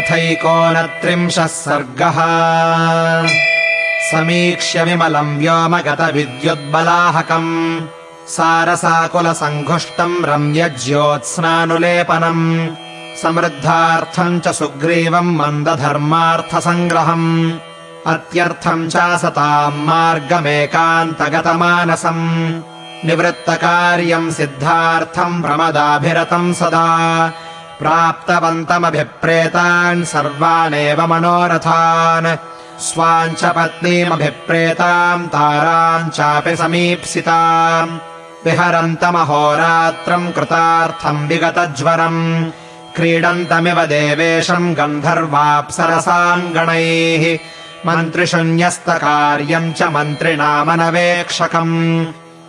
अथैकोनत्रिंशः सर्गः। समीक्ष्य विमलम् व्योमगतविद्युद्बलाहकम्। सारसाकुलसङ्घुष्टम् रम्यज्योत्स्नानुलेपनम् समृद्धार्थम् च सुग्रीवम् मन्दधर्मार्थसङ्ग्रहम्। अत्यर्थम् चासताम् मार्गमेकान्तगतमानसम्। निवृत्तकार्यम् सिद्धार्थम् प्रमदाभिरतम् सदा प्राप्तवन्तमभिप्रेतान् सर्वानेव मनोरथान्। स्वाम् च पत्नीमभिप्रेताम् ताराम् चापि समीप्सिताम्। विहरन्तमहोरात्रम् कृतार्थम् विगतज्वरम्। क्रीडन्तमिव देवेशम् गन्धर्वाप्सरसाम् गणैः। मन्त्रिशून्यस्तकार्यम् च मन्त्रिणामनवेक्षकम्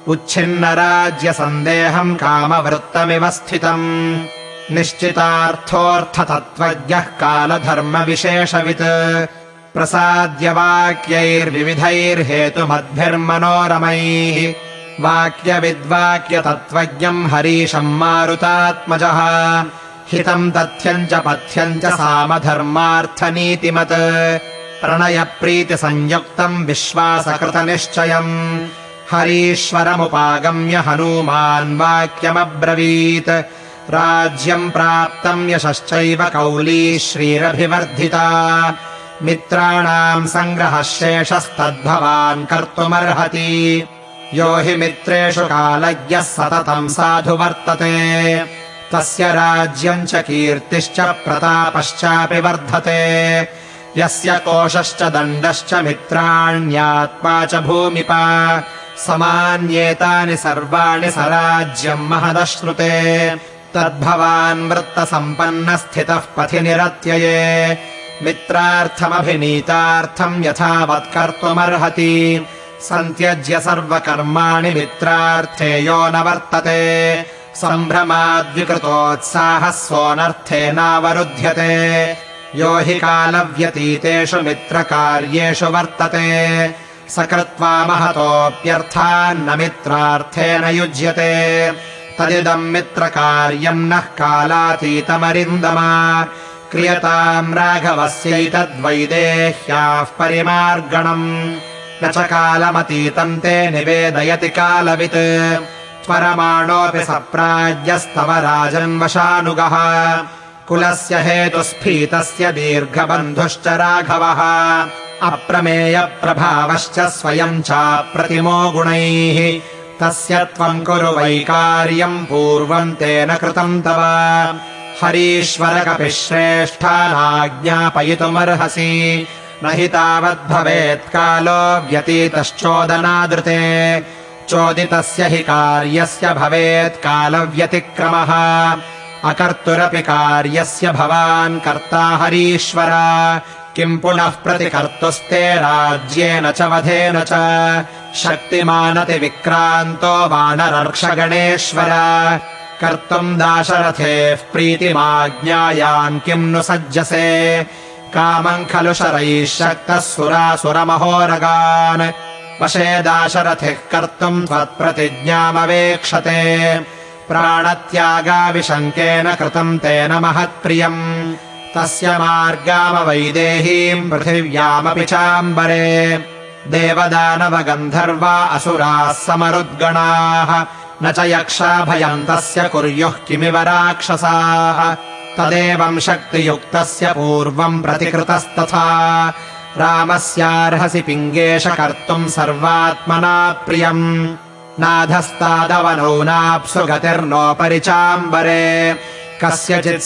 उच्छिन्नराज्यसन्देहम् कामवृत्तमिव स्थितम् निश्चितार्थोऽर्थतत्त्वज्ञः कालधर्मविशेषवित्। प्रसाद्यवाक्यैर्विविधैर्हेतुमद्भिर्मनोरमैः वाक्यविद्वाक्यतत्त्वज्ञम् हरीशम् मारुतात्मजः। हितम् तथ्यम् च पथ्यम् च सामधर्मार्थनीतिमत्। प्रणयप्रीतिसंयुक्तम् विश्वासकृतनिश्चयम्। हरीश्वरमुपागम्य हनूमान् वाक्यमब्रवीत् राज्यम् प्राप्तम् यशश्चैव कौली श्रीरभिवर्धिता। मित्राणाम् सङ्ग्रहः शेषस्तद्भवान् कर्तुमर्हति। यो हि मित्रेषु कालज्ञः सततम् साधु वर्तते। तस्य राज्यम् च कीर्तिश्च प्रतापश्चापि वर्धते। यस्य कोशश्च दण्डश्च मित्राण्यात्मा च भूमिपा। समान्येतानि सर्वाणि स राज्यम् महदश्नुते तद्भवान् वृत्तसम्पन्नस्थितः पथि निरत्यये। मित्रार्थमभिनीतार्थम् यथावत्कर्तुमर्हति। सन्त्यज्य सर्वकर्माणि मित्रार्थे यो न वर्तते। सम्भ्रमाद्विकृतोत्साहः सोऽनर्थेनावरुध्यते यो हि कालव्यतीतेषु मित्रकार्येषु वर्तते। स कृत्वा महतोऽप्यर्थान्न मित्रार्थेन युज्यते तदिदम् मित्रकार्यम् नः कालातीतमरिन्दमा। क्रियताम् राघवस्यैतद्वैदेह्याः परिमार्गणम्। न च कालमतीतम् ते निवेदयति कालवित्। त्वरमाणोऽपि सप्राज्यस्तव राजन्वशानुगः कुलस्य हेतुस्फीतस्य दीर्घबन्धुश्च राघवः। अप्रमेयप्रभावश्च स्वयम् चाप्रतिमो गुणैः तस्य त्वम् कुरु वैकार्यम् पूर्वम् तेन कृतम् तव। हरीश्वरकपि श्रेष्ठानाज्ञापयितुमर्हसि न हि तावद्भवेत्कालो व्यतीतश्चोदनादृते। चोदितस्य हि कार्यस्य भवेत्कालव्यतिक्रमः अकर्तुरपि कार्यस्य भवान् कर्ता हरीश्वर किम् पुनः प्रतिकर्तुस्ते राज्येन च वधेन च। शक्तिमानतिविक्रान्तो वानरर्षगणेश्वर कर्तुम् दाशरथेः प्रीतिमाज्ञायान् किम् नु सज्जसे। कामम् खलु शरैः शक्तः सुरासुरमहोरगान्। वशे दाशरथिः कर्तुम् त्वत्प्रतिज्ञामवेक्षते। प्राणत्यागाविशङ्केन कृतम् तेन महत्प्रियम् तस्य मार्गामवैदेहीम् पृथिव्यामपि चाम्बरे। देवदानवगन्धर्वा असुराः समरुद्गणाः। न च यक्षा भयम् तस्य कुर्युः किमिव राक्षसाः। तदेवम् शक्तियुक्तस्य पूर्वम् प्रतिकृतस्तथा। रामस्यार्हसि पिङ्गेश कर्तुम् सर्वात्मना प्रियम् नाधस्तादवनौ नाप्सु गतिर्नोपरि चाम्बरे कस्यचित्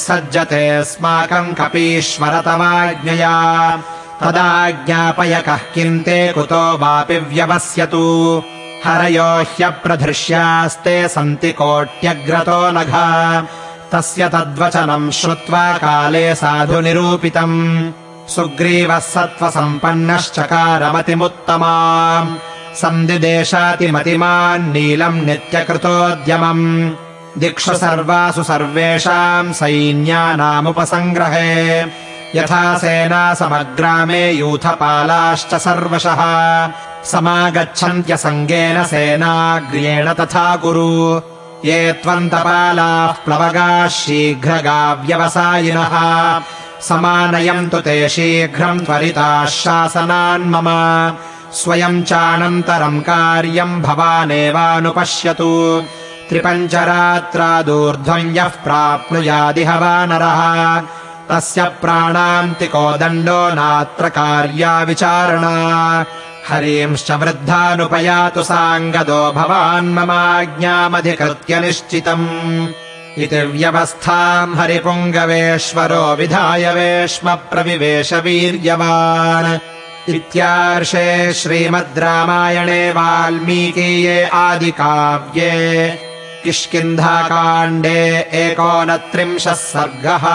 कपीश्वरतमाज्ञया। तदाज्ञापय कः किम् ते कुतो वापि व्यवस्यतु। हरयो ह्यप्रधृष्यास्ते सन्ति कोट्यग्रतो नघ। तस्य तद्वचनम् श्रुत्वा काले साधु निरूपितम् सुग्रीवः सत्त्वसम्पन्नश्चकारमतिमुत्तमा सन्दिदेशातिमतिमान् नीलम् नित्यकृतोद्यमम्। दिक्षु सर्वासु सर्वेषाम् सैन्यानामुपसङ्ग्रहे। यथा सेना समग्रामे यूथपालाश्च सर्वशः। समागच्छन्त्यसङ्गेन सेनाग्र्येण तथा कुरु ये त्वन्तपालाः प्लवगाः शीघ्रगाव्यवसायिनः। समानयन्तु ते शीघ्रम् त्वरिताः शासनान्मम स्वयम् चानन्तरम् कार्यम् भवानेवानुपश्यतु। त्रिपञ्चरात्रादूर्ध्वम् यः प्राप्नुयादिह वानरः तस्य प्राणान्तिको दण्डो नात्र कार्या विचारणा। हरींश्च वृद्धानुपयातु साङ्गदो भवान् ममाज्ञामधिकृत्य निश्चितम्। इति व्यवस्थाम् हरिपुङ्गवेश्वरो विधाय वेश्म प्रविवेश वीर्यवान् इत्यार्षे श्रीमद् रामायणे वाल्मीकीये आदिकाव्ये किष्किन्धाकाण्डे एकोनत्रिंशः सर्गः